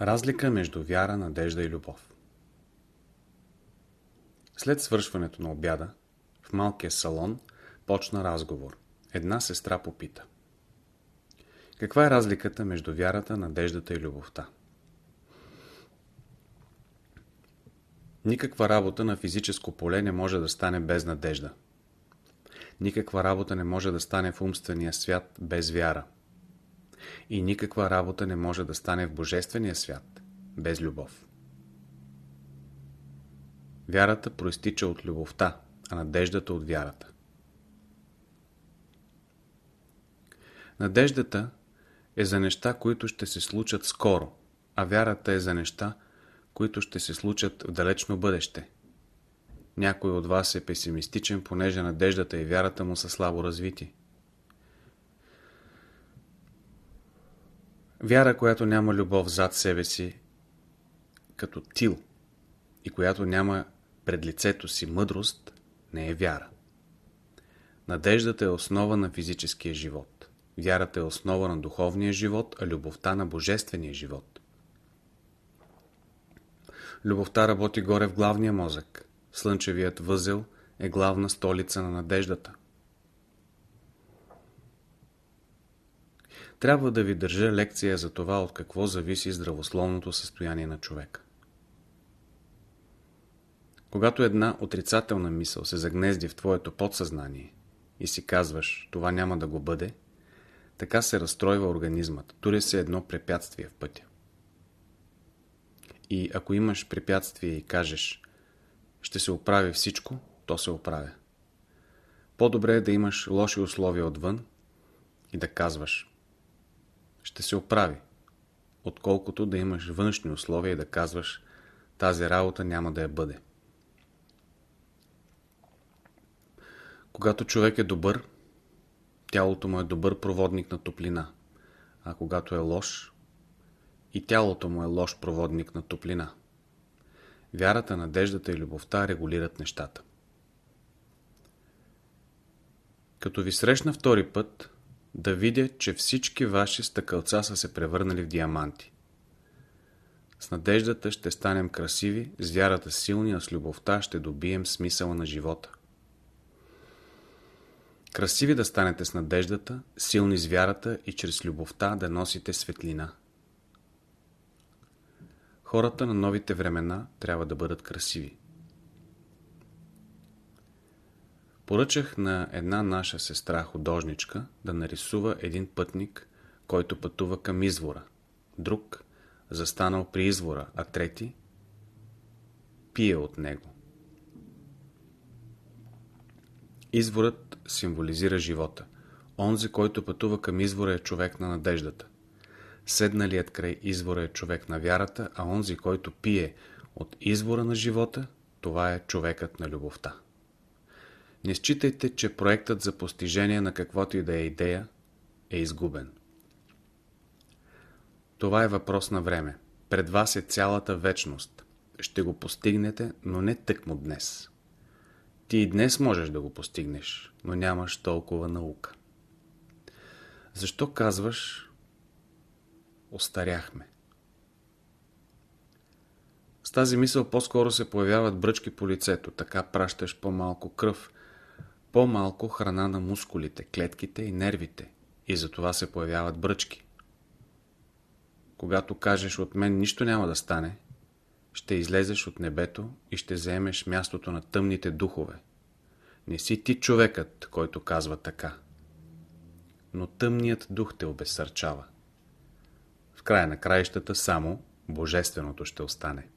Разлика между вяра, надежда и любов След свършването на обяда, в малкия салон почна разговор. Една сестра попита. Каква е разликата между вярата, надеждата и любовта? Никаква работа на физическо поле не може да стане без надежда. Никаква работа не може да стане в умствения свят без вяра. И никаква работа не може да стане в Божествения свят без любов. Вярата проистича от любовта, а надеждата от вярата. Надеждата е за неща, които ще се случат скоро, а вярата е за неща, които ще се случат в далечно бъдеще. Някой от вас е песимистичен, понеже надеждата и вярата му са слабо развити. Вяра, която няма любов зад себе си, като тил, и която няма пред лицето си мъдрост, не е вяра. Надеждата е основа на физическия живот. Вярата е основа на духовния живот, а любовта на божествения живот. Любовта работи горе в главния мозък. Слънчевият възел е главна столица на надеждата. Трябва да ви държа лекция за това от какво зависи здравословното състояние на човека. Когато една отрицателна мисъл се загнезди в твоето подсъзнание и си казваш, това няма да го бъде, така се разстройва организмът, туря се едно препятствие в пътя. И ако имаш препятствие и кажеш, ще се оправи всичко, то се оправя. По-добре е да имаш лоши условия отвън и да казваш, ще се оправи, отколкото да имаш външни условия и да казваш, тази работа няма да я бъде. Когато човек е добър, тялото му е добър проводник на топлина, а когато е лош, и тялото му е лош проводник на топлина. Вярата, надеждата и любовта регулират нещата. Като ви срещна втори път, да видя, че всички ваши стъкълца са се превърнали в диаманти. С надеждата ще станем красиви, с вярата силни, а с любовта ще добием смисъла на живота. Красиви да станете с надеждата, силни с вярата и чрез любовта да носите светлина. Хората на новите времена трябва да бъдат красиви. Поръчах на една наша сестра художничка да нарисува един пътник, който пътува към извора, друг застанал при извора, а трети пие от него. Изворът символизира живота. Онзи, който пътува към извора е човек на надеждата. Седналият край извора е човек на вярата, а онзи, който пие от извора на живота, това е човекът на любовта. Не считайте, че проектът за постижение на каквото и да е идея е изгубен. Това е въпрос на време. Пред вас е цялата вечност. Ще го постигнете, но не тъкмо днес. Ти и днес можеш да го постигнеш, но нямаш толкова наука. Защо казваш остаряхме? С тази мисъл по-скоро се появяват бръчки по лицето, така пращаш по-малко кръв, по-малко храна на мускулите, клетките и нервите и затова се появяват бръчки. Когато кажеш от мен нищо няма да стане, ще излезеш от небето и ще заемеш мястото на тъмните духове. Не си ти човекът, който казва така. Но тъмният дух те обесърчава. В края на краищата само Божественото ще остане.